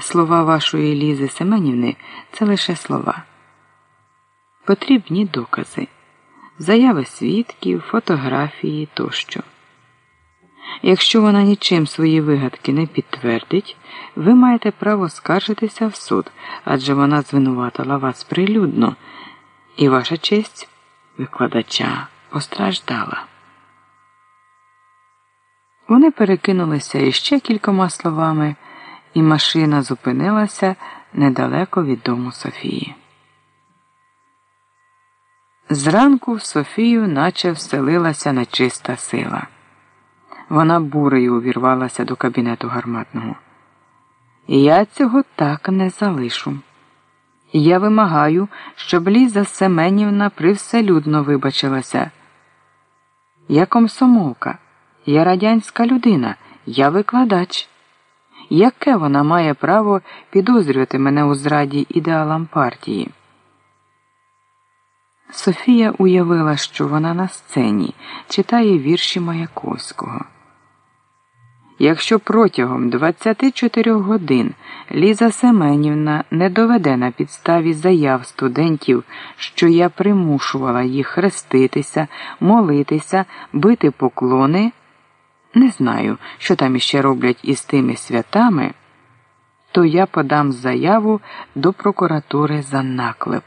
Слова вашої Лізи Семенівни це лише слова. Потрібні докази, заяви свідків, фотографії тощо. Якщо вона нічим свої вигадки не підтвердить, ви маєте право скаржитися в суд, адже вона звинуватила вас прилюдно, і ваша честь викладача постраждала. Вони перекинулися іще кількома словами, і машина зупинилася недалеко від дому Софії. Зранку в Софію наче вселилася нечиста сила. Вона бурею увірвалася до кабінету гарматного. Я цього так не залишу. Я вимагаю, щоб Ліза Семенівна привселюдно вибачилася. Я комсомолка, я радянська людина, я викладач. Яке вона має право підозрювати мене у зраді ідеалам партії? Софія уявила, що вона на сцені читає вірші Маяковського. Якщо протягом 24 годин Ліза Семенівна не доведе на підставі заяв студентів, що я примушувала їх хреститися, молитися, бити поклони, не знаю, що там іще роблять із тими святами, то я подам заяву до прокуратури за наклеп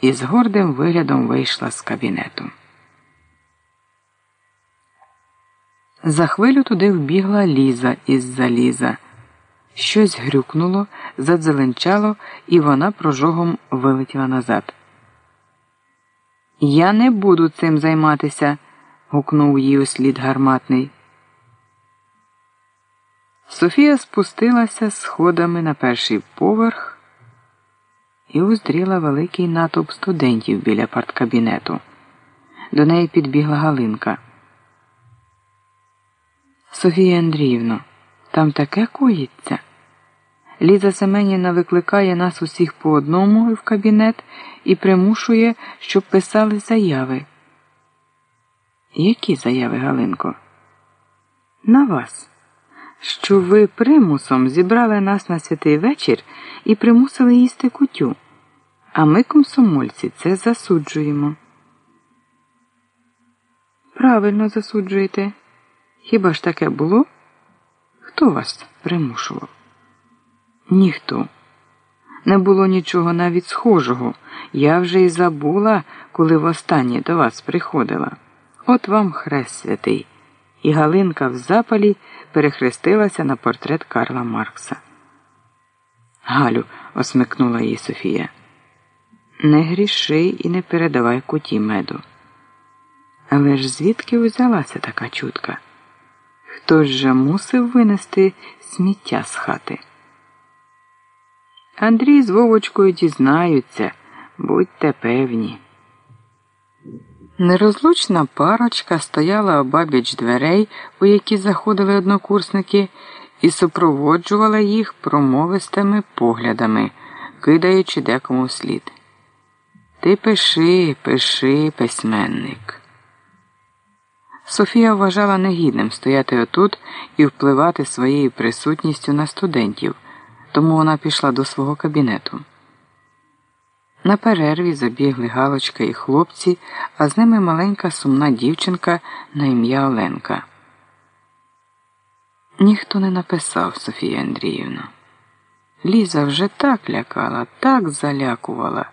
і з гордим виглядом вийшла з кабінету. За хвилю туди вбігла ліза із заліза. Щось грюкнуло, задзеленчало, і вона прожогом вилетіла назад. Я не буду цим займатися, гукнув їй услід гарматний. Софія спустилася сходами на перший поверх і уздріла великий натовп студентів біля парткабінету. До неї підбігла Галинка. Софія Андріївно, там таке коїться. Ліза Семенівна викликає нас усіх по одному в кабінет і примушує, щоб писали заяви. Які заяви, Галинко? На вас, що ви примусом зібрали нас на святий вечір і примусили їсти кутю, а ми, комсомольці, це засуджуємо. Правильно засуджуєте. Хіба ж таке було? Хто вас примушував? Ніхто. Не було нічого навіть схожого. Я вже й забула, коли востаннє до вас приходила. От вам хрест святий. І Галинка в запалі перехрестилася на портрет Карла Маркса. Галю, осмикнула її Софія. Не гріши і не передавай куті меду. Але ж звідки взялася така чутка? Хтось же мусив винести сміття з хати. Андрій з Вовочкою дізнаються, будьте певні. Нерозлучна парочка стояла обабіч дверей, у які заходили однокурсники, і супроводжувала їх промовистими поглядами, кидаючи декому вслід. Ти пиши, пиши, письменник. Софія вважала негідним стояти отут і впливати своєю присутністю на студентів, тому вона пішла до свого кабінету. На перерві забігли Галочка і хлопці, а з ними маленька сумна дівчинка на ім'я Оленка. Ніхто не написав Софія Андріївна. Ліза вже так лякала, так залякувала,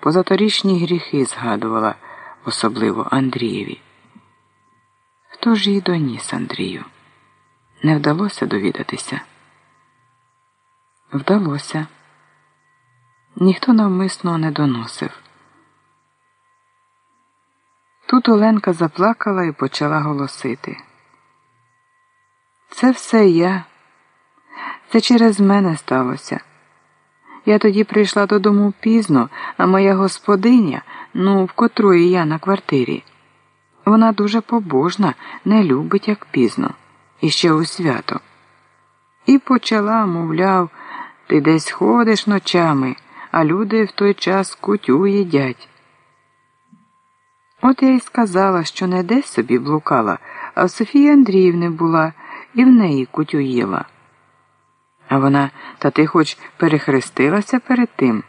позаторічні гріхи згадувала, особливо Андрієві. Хто ж її доніс, Андрію? Не вдалося довідатися? Вдалося. Ніхто навмисно не доносив. Тут Оленка заплакала і почала голосити. Це все я. Це через мене сталося. Я тоді прийшла додому пізно, а моя господиня, ну, в котрої я на квартирі. Вона дуже побожна, не любить, як пізно, і ще у свято. І почала, мовляв, ти десь ходиш ночами, а люди в той час кутю їдять. От я й сказала, що не десь собі блукала, а в Софії Андріївни була і в неї кутю їла. А вона, та ти хоч перехрестилася перед тим?